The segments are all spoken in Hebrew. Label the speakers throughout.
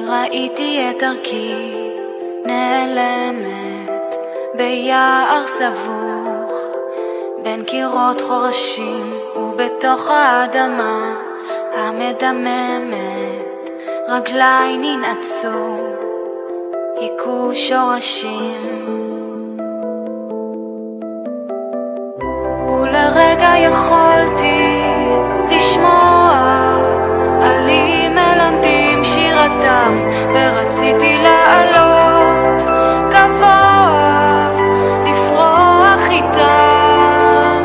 Speaker 1: ראיתי את דרכי נעלמת ביער סבוך בין קירות חורשים ובתוך האדמה המדממת רגליי ננעצו, היכו שורשים. ולרגע יכולתי ורציתי לעלות גבוה לפרוח איתם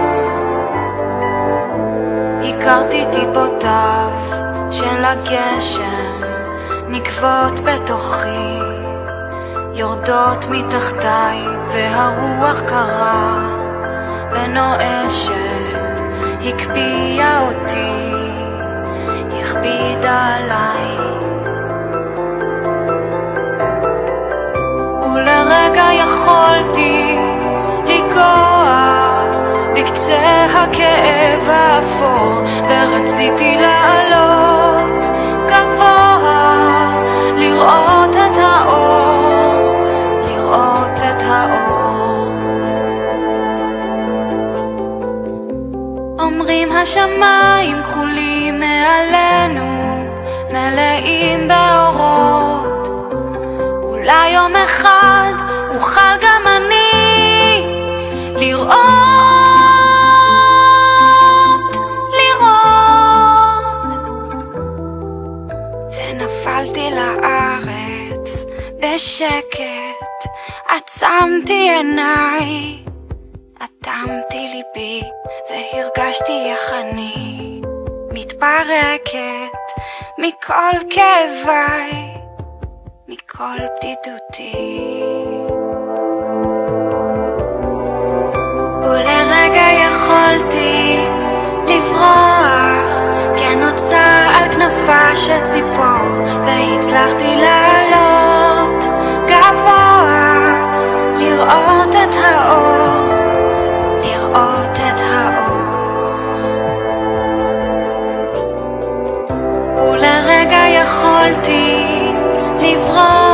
Speaker 1: הכרתי טיפותיו של הגשם נקבות בתוכי יורדות מתחתיי והרוח קרה ונואשת הקפיאה אותי, הכבידה עליי. יכולתי לגוע בקצה הכאב האפור, ורציתי לעלות גבוה, לראות את האור, לראות את האור. אומרים השמיים כחולים מעלינו, מלאים באורות. בשקט, עצמתי עיניי. אטמתי ליבי והרגשתי איך אני מתפרקת מכל כאביי, מכל בדידותי. ולרגע יכולתי לברוח, נוצר על כנפה של ציפור, והצלחתי לעלות את האור. לראות את האור. ולרגע יכולתי לברוח,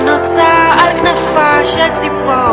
Speaker 1: נוצר על כנפה של ציפור.